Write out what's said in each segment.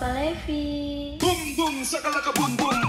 Palevi. Bum bum sakalaka kebun bum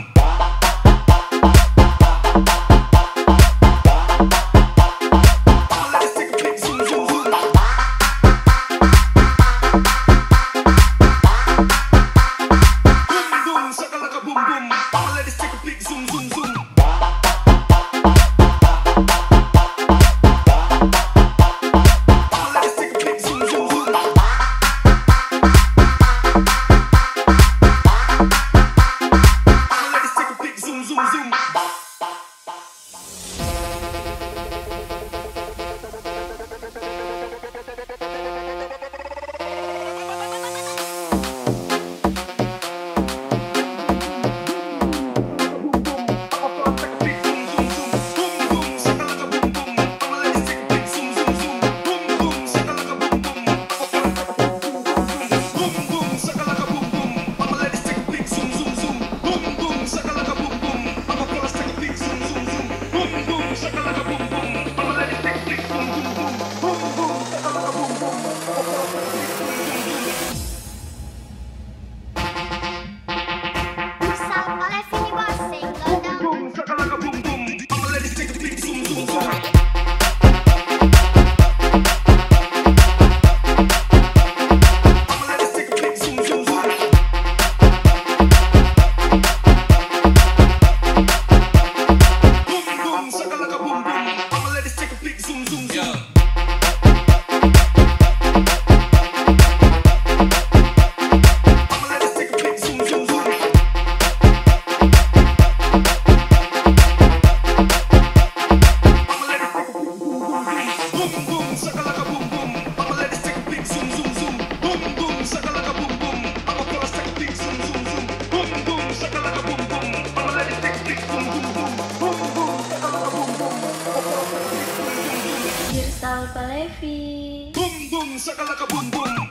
Girsal Levi. Boom boom shakalaka boom boom.